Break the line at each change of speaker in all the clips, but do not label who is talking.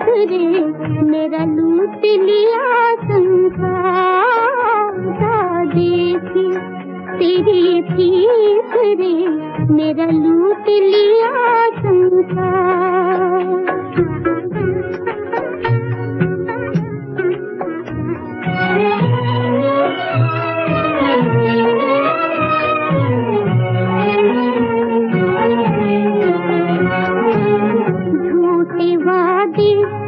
बिखरे मेरा लूट लिया संसार देखी तेरी थी रे मेरा लूट लिया संसार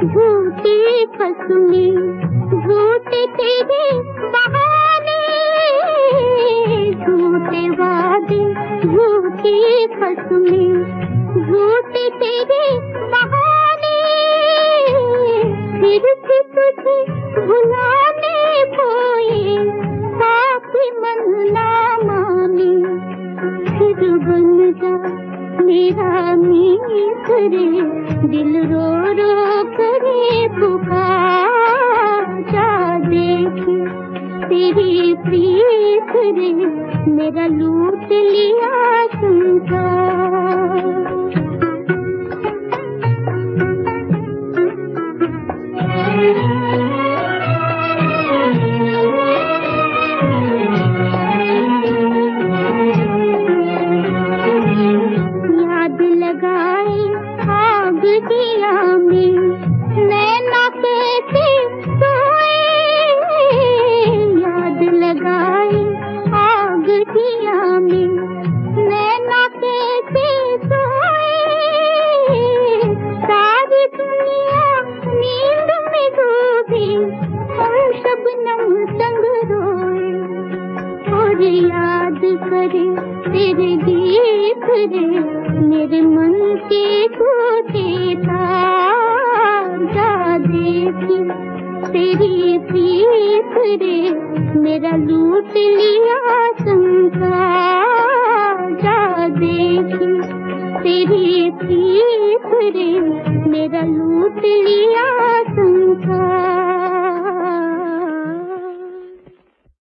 झूठी कसमें झूठे तेरे बहाने, झूठे वादे, झूठी कसमें झूठे तेरे बहाने। फिर से तुझे भुलाने कोई पापी मन ना माने। फिर बन जा मेरा मीत रे, दिल रो रो करे पुकार देखे। तेरी प्रीत रे मेरा लूट लिया संसार। और याद करे, तेरे गीत रे, मेरे मन के टूटे देखी तेरी प्रीत रे, मेरा लूट लिया संसार जा देखी तेरी प्रीत रे, मेरा लूट लिया संसार